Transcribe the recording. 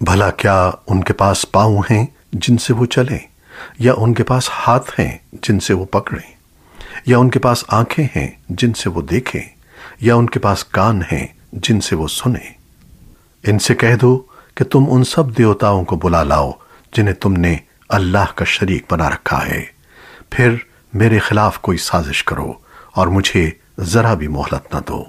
بھلا کیا ان کے پاس پاؤں ہیں جن سے وہ چلیں یا ان کے پاس ہاتھ ہیں جن سے وہ پکڑیں یا ان کے پاس آنکھیں ہیں جن سے وہ دیکھیں یا ان کے پاس کان ہیں جن سے وہ سنیں ان سے کہہ دو کہ تم ان سب دیوتاؤں کو بلا لاؤ جنہیں تم نے اللہ کا شریک بنا رکھا ہے۔ پھر میرے خلاف کوئی سازش کرو اور مجھے ذرا بھی مہلت نہ دو۔